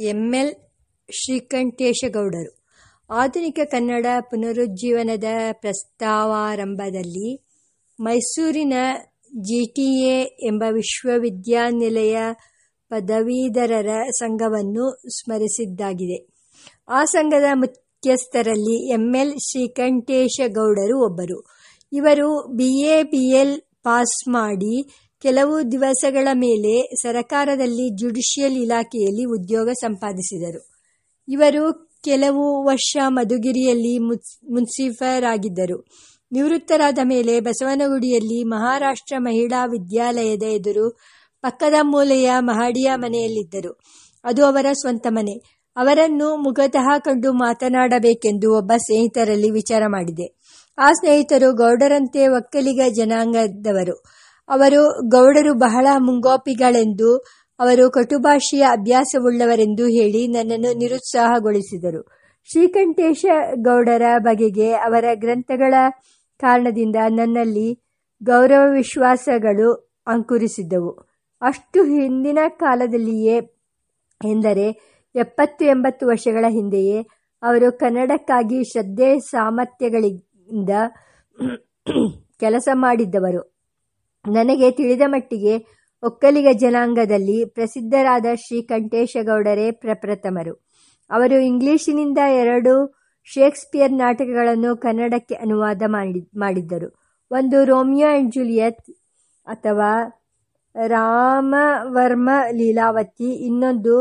M L ಶ್ರೀಕಂಠೇಶಗೌಡರು. ಆಧುನಿಕ ಕನ್ನಡ ಪುನರುಜ್ಜೀವನದ ಪ್ರಸ್ತಾವಾರಂಭದಲ್ಲಿ ಮೈಸೂರಿನ GTA ಎಂಬ ವಿಶ್ವವಿದ್ಯಾನಿಲಯ ಪದವೀಧರರ ಸಂಘವನ್ನು ಸ್ಮರಿಸಿದ್ದಾಗಿದೆ. ಆ ಸಂಘದ ಮುಖ್ಯಸ್ಥರಲ್ಲಿ ಎಂಎಲ್ ಶ್ರೀಕಂಠೇಶಗೌಡರು ಒಬ್ಬರು. ಇವರು B A B L pass ಮಾಡಿ ಕೆಲವು ದಿವಸಗಳ ಮೇಲೆ ಸರಕಾರದಲ್ಲಿ ಜುಡಿಷಿಯಲ್ ಇಲಾಖೆಯಲ್ಲಿ ಉದ್ಯೋಗ ಸಂಪಾದಿಸಿದರು. ಇವರು ಕೆಲವು ವರ್ಷ ಮಧುಗಿರಿಯಲ್ಲಿ ಮುನ್ಸಿಫರಾಗಿದ್ದರು. ನಿವೃತ್ತರಾದ ಮೇಲೆ ಬಸವನಗುಡಿಯಲ್ಲಿ ಮಹಾರಾಷ್ಟ್ರ ಮಹಿಳಾ ವಿದ್ಯಾಲಯದ ಎದುರು ಪಕ್ಕದ ಮೂಲೆಯ ಮಹಡಿಯ ಮನೆಯಲ್ಲಿದ್ದರು. ಅದು ಅವರ ಸ್ವಂತ ಮನೆ. ಅವರನ್ನು ಮುಖತಃ ಕಂಡು ಮಾತನಾಡಬೇಕೆಂದು ಒಬ್ಬ ಸ್ನೇಹಿತರಲ್ಲಿ ವಿಚಾರ ಮಾಡಿದೆ. ಆ ಸ್ನೇಹಿತರು ಗೌಡರಂತೆ ಒಕ್ಕಲಿಗ ಜನಾಂಗದವರು. ಅವರು ಗೌಡರು ಬಹಳ ಮುಂಗೋಪಿಗಳೆಂದು, ಅವರು ಕಟುಭಾಷೆಯ ಅಭ್ಯಾಸವುಳ್ಳವರೆಂದು ಹೇಳಿ ನನ್ನನ್ನು ನಿರುತ್ಸಾಹಗೊಳಿಸಿದರು. ಶ್ರೀಕಂಠೇಶ ಗೌಡರ ಬಗೆಗೆ ಅವರ ಗ್ರಂಥಗಳ ಕಾರಣದಿಂದ ನನ್ನಲ್ಲಿ ಗೌರವ ವಿಶ್ವಾಸಗಳು ಅಂಕುರಿಸಿದ್ದವು. ಅಷ್ಟು ಹಿಂದಿನ ಕಾಲದಲ್ಲಿಯೇ ಎಂದರೆ ಎಪ್ಪತ್ತು ಎಂಬತ್ತು ವರ್ಷಗಳ ಹಿಂದೆಯೇ ಅವರು ಕನ್ನಡಕ್ಕಾಗಿ ಶ್ರದ್ಧೆ ಸಾಮರ್ಥ್ಯಗಳಿಂದ ಕೆಲಸ ಮಾಡಿದ್ದವರು. ನನಗೆ ತಿಳಿದ ಮಟ್ಟಿಗೆ ಒಕ್ಕಲಿಗ ಜನಾಂಗದಲ್ಲಿ ಪ್ರಸಿದ್ಧರಾದ ಶ್ರೀಕಂಠೇಶಗೌಡರೇ ಪ್ರಪ್ರಥಮರು. ಅವರು ಇಂಗ್ಲಿಶಿನಿಂದ ಎರಡು ಶೇಕ್ಸ್ಪಿಯರ್ ನಾಟಕಗಳನ್ನು ಕನ್ನಡಕ್ಕೆ ಅನುವಾದ ಮಾಡಿ, ಮಾಡಿದ್ದರು. ಒಂದು ರೋಮಿಯೋ ಆ್ಯಂಡ್ ಜೂಲಿಯತ್ ಅಥವಾ ರಾಮವರ್ಮ ಲೀಲಾವತಿ, ಇನ್ನೊಂದು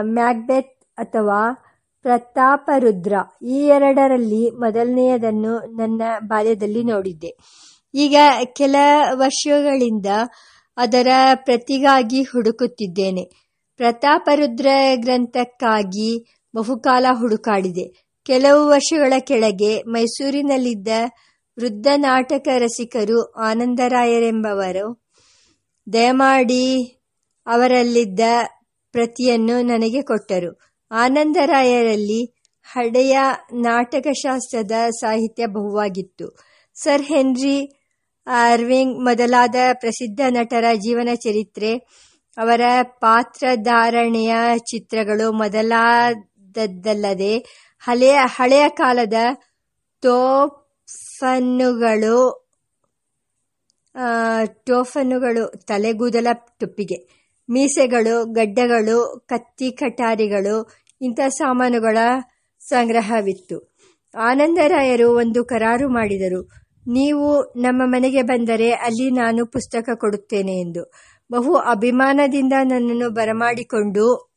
ಮ್ಯಾಗ್ಬೆತ್ ಅಥವಾ ಪ್ರತಾಪರುದ್ರ. ಈ ಎರಡರಲ್ಲಿ ಮೊದಲನೆಯದನ್ನು ನನ್ನ ಬಾಲ್ಯದಲ್ಲಿ ನೋಡಿದ್ದೆ. ಈಗ ಕೆಲ ವರ್ಷಗಳಿಂದ ಅದರ ಪ್ರತಿಗಾಗಿ ಹುಡುಕುತ್ತಿದ್ದೇನೆ. ಪ್ರತಾಪರುದ್ರ ಗ್ರಂಥಕ್ಕಾಗಿ ಬಹುಕಾಲ ಹುಡುಕಾಡಿದೆ. ಕೆಲವು ವರ್ಷಗಳ ಕೆಳಗೆ ಮೈಸೂರಿನಲ್ಲಿದ್ದ ವೃದ್ಧ ನಾಟಕ ರಸಿಕರು ಆನಂದರಾಯರೆಂಬವರು ದಯಮಾಡಿ ಅವರಲ್ಲಿದ್ದ ಪ್ರತಿಯನ್ನು ನನಗೆ ಕೊಟ್ಟರು. ಆನಂದರಾಯರಲ್ಲಿ ಹಳೆಯ ನಾಟಕಶಾಸ್ತ್ರದ ಸಾಹಿತ್ಯ ಬಹುವಾಗಿತ್ತು. ಸರ್ ಹೆನ್ರಿ ಅರ್ವಿಂಗ್ ಮೊದಲಾದ ಪ್ರಸಿದ್ಧ ನಟರ ಜೀವನ ಚರಿತ್ರೆ, ಅವರ ಪಾತ್ರಧಾರಣೆಯ ಚಿತ್ರಗಳು ಮೊದಲಾದದ್ದಲ್ಲದೆ ಹಳೆಯ ಹಳೆಯ ಕಾಲದ ತೋಫನ್ನುಗಳು ಟೋಫನ್ನುಗಳು ತಲೆಗೂದಲ ಟುಪ್ಪಿಗೆ, ಮೀಸೆಗಳು, ಗಡ್ಡಗಳು, ಕತ್ತಿ ಕಟಾರಿಗಳು, ಇಂಥ ಸಾಮಾನುಗಳ ಸಂಗ್ರಹವಿತ್ತು. ಆನಂದರಾಯರು ಒಂದು ಕರಾರು ಮಾಡಿದರು. ನೀವು ನಮ್ಮ ಮನೆಗೆ ಬಂದರೆ ಅಲ್ಲಿ ನಾನು ಪುಸ್ತಕ ಕೊಡುತ್ತೇನೆ ಎಂದು. ಬಹು ಅಭಿಮಾನದಿಂದ ನನ್ನನ್ನು ಬರಮಾಡಿಕೊಂಡು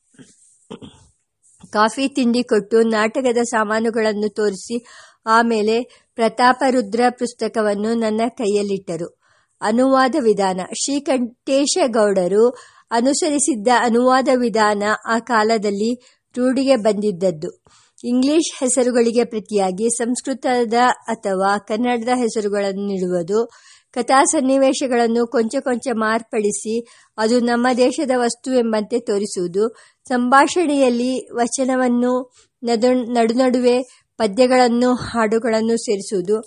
ಕಾಫಿ ತಿಂಡಿ ಕೊಟ್ಟು ನಾಟಕದ ಸಾಮಾನುಗಳನ್ನು ತೋರಿಸಿ ಆಮೇಲೆ ಪ್ರತಾಪರುದ್ರ ಪುಸ್ತಕವನ್ನು ನನ್ನ ಕೈಯಲ್ಲಿಟ್ಟರು. ಅನುವಾದ ವಿಧಾನ. ಶ್ರೀಕಂಠೇಶಗೌಡರು ಅನುಸರಿಸಿದ್ದ ಅನುವಾದ ವಿಧಾನ ಆ ಕಾಲದಲ್ಲಿ ರೂಢಿಗೆ ಬಂದಿದ್ದದ್ದು. ಇಂಗ್ಲಿಷ್ ಹೆಸರುಗಳಿಗೆ ಪ್ರತಿಯಾಗಿ ಸಂಸ್ಕೃತದ ಅಥವಾ ಕನ್ನಡದ ಹೆಸರುಗಳನ್ನು ನೀಡುವುದು, ಕಥಾ ಸನ್ನಿವೇಶಗಳನ್ನು ಕೊಂಚ ಕೊಂಚ ಮಾರ್ಪಡಿಸಿ ಅದು ನಮ್ಮ ದೇಶದ ವಸ್ತು ಎಂಬಂತೆ ತೋರಿಸುವುದು, ಸಂಭಾಷಣೆಯಲ್ಲಿ ವಚನವನ್ನು ನಡು ನಡುನಡುವೆ ಪದ್ಯಗಳನ್ನು, ಹಾಡುಗಳನ್ನು ಸೇರಿಸುವುದು,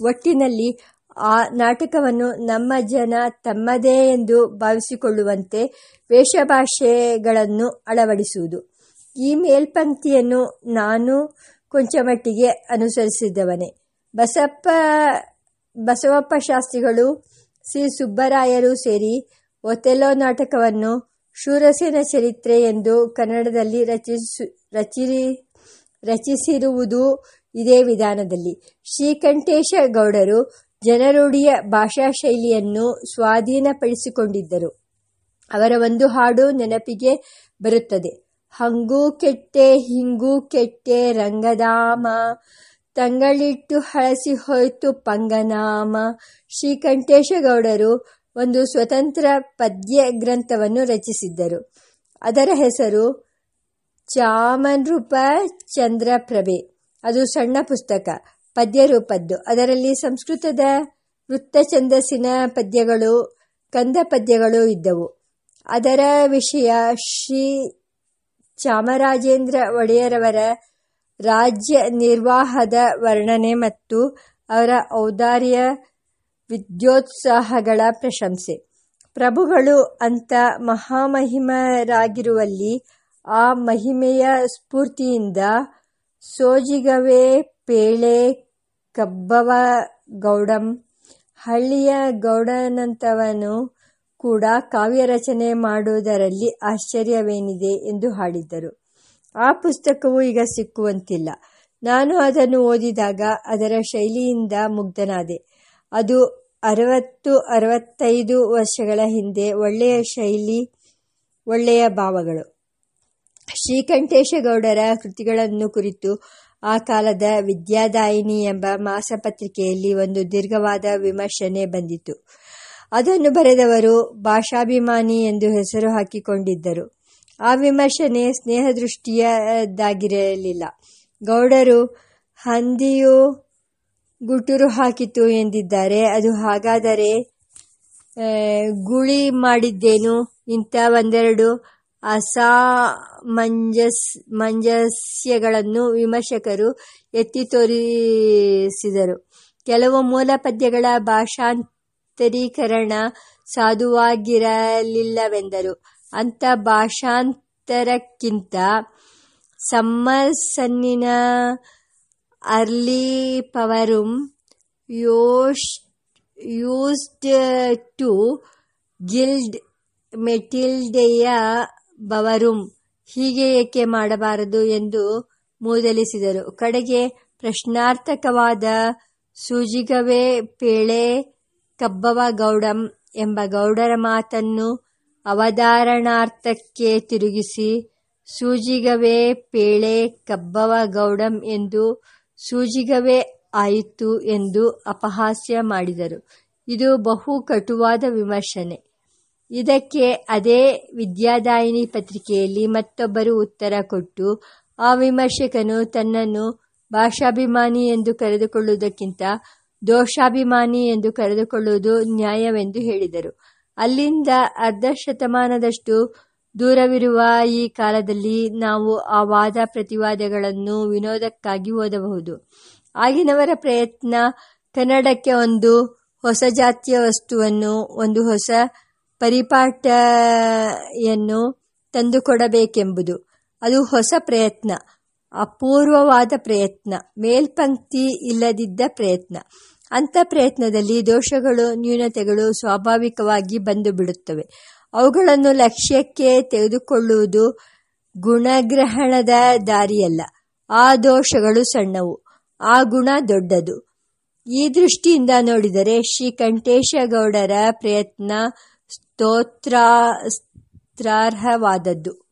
ಒಟ್ಟಿನಲ್ಲಿ ಆ ನಾಟಕವನ್ನು ನಮ್ಮ ಜನ ತಮ್ಮದೇ ಎಂದು ಭಾವಿಸಿಕೊಳ್ಳುವಂತೆ ವೇಷಭಾಷೆಗಳನ್ನು ಅಳವಡಿಸುವುದು. ಈ ಮೇಲ್ಪಂಕ್ತಿಯನ್ನು ನಾನು ಕೊಂಚ ಮಟ್ಟಿಗೆ ಅನುಸರಿಸಿದವನೇ. ಬಸಪ್ಪ, ಬಸವಪ್ಪ ಶಾಸ್ತ್ರಿಗಳು ಸಿ. ಸುಬ್ಬರಾಯರು ಸೇರಿ ಒತೆಲೋ ನಾಟಕವನ್ನು ಶೂರಸೇನ ಚರಿತ್ರೆ ಎಂದು ಕನ್ನಡದಲ್ಲಿ ರಚಿಸು ರಚಿ ರಚಿಸಿರುವುದು ಇದೇ ವಿಧಾನದಲ್ಲಿ. ಶ್ರೀಕಂಠೇಶ ಗೌಡರು ಜನರುಡಿಯ ಭಾಷಾ ಶೈಲಿಯನ್ನು ಸ್ವಾಧೀನಪಡಿಸಿಕೊಂಡಿದ್ದರು. ಅವರ ಒಂದು ಹಾಡು ನೆನಪಿಗೆ ಬರುತ್ತದೆ. ಹಂಗೂ ಕೆಟ್ಟೆ ಹಿಂಗೂ ಕೆಟ್ಟೆ ರಂಗಧಾಮ ತಂಗಳಿಟ್ಟು ಹಳಸಿ ಹೋಯ್ತು ಪಂಗನಾಮ. ಶ್ರೀಕಂಠೇಶಗೌಡರು ಒಂದು ಸ್ವತಂತ್ರ ಪದ್ಯ ಗ್ರಂಥವನ್ನು ರಚಿಸಿದ್ದರು. ಅದರ ಹೆಸರು ಚಾಮನ್ರೂಪ ಚಂದ್ರಪ್ರಭೆ. ಅದು ಸಣ್ಣ ಪುಸ್ತಕ ಪದ್ಯ ರೂಪದ್ದು ಅದರಲ್ಲಿ ಸಂಸ್ಕೃತದ ವೃತ್ತ ಛಂದಸ್ಸಿನ ಪದ್ಯಗಳು ಕಂದ ಪದ್ಯಗಳು ಇದ್ದವು. ಅದರ ವಿಷಯ ಶ್ರೀ ಚಾಮರಾಜೇಂದ್ರ ಒಡೆಯರವರ ರಾಜ್ಯ ನಿರ್ವಾಹದ ವರ್ಣನೆ ಮತ್ತು ಅವರ ಔದಾರ್ಯ ವಿದ್ಯೋತ್ಸಾಹಗಳ ಪ್ರಶಂಸೆ. ಪ್ರಭುಗಳು ಅಂತ ಮಹಾಮಹಿಮರಾಗಿರುವಲ್ಲಿ ಆ ಮಹಿಮೆಯ ಸ್ಫೂರ್ತಿಯಿಂದ ಸೋಜಿಗವೇ ಪೇಳೆ ಕಬ್ಬವ ಗೌಡಂ, ಹಳ್ಳಿಯ ಗೌಡನಂತವನು ಕೂಡ ಕಾವ್ಯ ರಚನೆ ಮಾಡುವುದರಲ್ಲಿ ಆಶ್ಚರ್ಯವೇನಿದೆ ಎಂದು ಹಾಡಿದ್ದರು. ಆ ಪುಸ್ತಕವು ಈಗ ಸಿಕ್ಕುವಂತಿಲ್ಲ. ನಾನು ಅದನ್ನು ಓದಿದಾಗ ಅದರ ಶೈಲಿಯಿಂದ ಮುಗ್ಧನಾದೆ. ಅದು ಅರವತ್ತು, ಅರವತ್ತೈದು ವರ್ಷಗಳ ಹಿಂದೆ ಒಳ್ಳೆಯ ಶೈಲಿ, ಒಳ್ಳೆಯ ಭಾವಗಳು. ಶ್ರೀಕಂಠೇಶಗೌಡರ ಕೃತಿಗಳನ್ನು ಕುರಿತು ಆ ಕಾಲದ ವಿದ್ಯಾದಾಯಿನಿ ಎಂಬ ಮಾಸಪತ್ರಿಕೆಯಲ್ಲಿ ಒಂದು ದೀರ್ಘವಾದ ವಿಮರ್ಶನೆ ಬಂದಿತು ಅದನ್ನು ಬರೆದವರು ಭಾಷಾಭಿಮಾನಿ ಎಂದು ಹೆಸರು ಹಾಕಿಕೊಂಡಿದ್ದರು. ಆ ವಿಮರ್ಶನೆ ಸ್ನೇಹದೃಷ್ಟಿಯದಾಗಿರಲಿಲ್ಲ ಗೌಡರು, ಹಂದಿಯು ಗುಟುರು ಹಾಕಿತು ಎಂದಿದ್ದಾರೆ. ಅದು ಹಾಗಾದರೆ ಗುಳಿ ಮಾಡಿದ್ದೇನು? ಇಂಥ ಒಂದೆರಡು ಅಸಾಮಂಜಸ್, ಮಂಜಸ್ಯಗಳನ್ನು ವಿಮರ್ಶಕರು ಎತ್ತಿ ತೋರಿಸಿದರು. ಕೆಲವು ಮೂಲ ಪದ್ಯಗಳ ಭಾಷಾಂತರೀಕರಣ ಸಾಧುವಾಗಿರಲಿಲ್ಲವೆಂದರು. ಅಂಥ ಭಾಷಾಂತರಕ್ಕಿಂತ ಸಮ್ಮರ್ಸನ್ನಿನ ಅರ್ಲಿ ಪವರುಮ್ ಯೋಶ್ ಯೂಸ್ಡ್ ಟು ಗಿಲ್ಡ್ ಮೆಟಿಲ್ಡೆಯ ಬವರುಂ. ಹೀಗೆ ಏಕೆ ಮಾಡಬಾರದು ಎಂದು ಮೂದಲಿಸಿದರು. ಕಡೆಗೆ ಪ್ರಶ್ನಾರ್ಥಕವಾದ ಸೂಜಿಗವೇ ಪೇಳೆ ಕಬ್ಬವ ಗೌಡಂ ಎಂಬ ಗೌಡರ ಮಾತನ್ನು ಅವಧಾರಣಾರ್ಥಕ್ಕೆ ತಿರುಗಿಸಿ, ಸೂಜಿಗವೇ ಪೇಳೆ ಕಬ್ಬವ ಗೌಡಂ ಎಂದು ಸೂಜಿಗವೇ ಆಯಿತು ಎಂದು ಅಪಹಾಸ್ಯ ಮಾಡಿದರು. ಇದು ಬಹು ಕಟುವಾದ ವಿಮರ್ಶನೆ. ಇದಕ್ಕೆ ಅದೇ ವಿದ್ಯಾದಾಯಿನಿ ಪತ್ರಿಕೆಯಲ್ಲಿ ಮತ್ತೊಬ್ಬರು ಉತ್ತರ ಕೊಟ್ಟು, ಆ ವಿಮರ್ಶಕನು ತನ್ನನ್ನು ಭಾಷಾಭಿಮಾನಿ ಎಂದು ಕರೆದುಕೊಳ್ಳುವುದಕ್ಕಿಂತ ದೋಷಾಭಿಮಾನಿ ಎಂದು ಕರೆದುಕೊಳ್ಳುವುದು ನ್ಯಾಯವೆಂದು ಹೇಳಿದರು. ಅಲ್ಲಿಂದ ಅರ್ಧ ಶತಮಾನದಷ್ಟು ದೂರವಿರುವ ಈ ಕಾಲದಲ್ಲಿ ನಾವು ಆ ವಾದ ಪ್ರತಿವಾದಗಳನ್ನು ವಿನೋದಕ್ಕಾಗಿ ಓದಬಹುದು. ಆಗಿನವರ ಪ್ರಯತ್ನ ಕನ್ನಡಕ್ಕೆ ಒಂದು ಹೊಸ ಜಾತಿಯ ವಸ್ತುವನ್ನು, ಒಂದು ಹೊಸ ಪರಿಪಾಠಯನ್ನು ತಂದುಕೊಡಬೇಕೆಂಬುದು. ಅದು ಹೊಸ ಪ್ರಯತ್ನ, ಅಪೂರ್ವವಾದ ಪ್ರಯತ್ನ, ಮೇಲ್ಪಂಕ್ತಿ ಇಲ್ಲದಿದ್ದ ಪ್ರಯತ್ನ. ಅಂಥ ಪ್ರಯತ್ನದಲ್ಲಿ ದೋಷಗಳು, ನ್ಯೂನತೆಗಳು ಸ್ವಾಭಾವಿಕವಾಗಿ ಬಂದು ಬಿಡುತ್ತವೆ. ಅವುಗಳನ್ನು ಲಕ್ಷ್ಯಕ್ಕೆ ತೆಗೆದುಕೊಳ್ಳುವುದು ಗುಣಗ್ರಹಣದ ದಾರಿಯಲ್ಲ. ಆ ದೋಷಗಳು ಸಣ್ಣವು, ಆ ಗುಣ ದೊಡ್ಡದು. ಈ ದೃಷ್ಟಿಯಿಂದ ನೋಡಿದರೆ ಶ್ರೀಕಂಠೇಶಗೌಡರ ಪ್ರಯತ್ನ ಸ್ತೋತ್ರಾರ್ಹವಾದದ್ದು.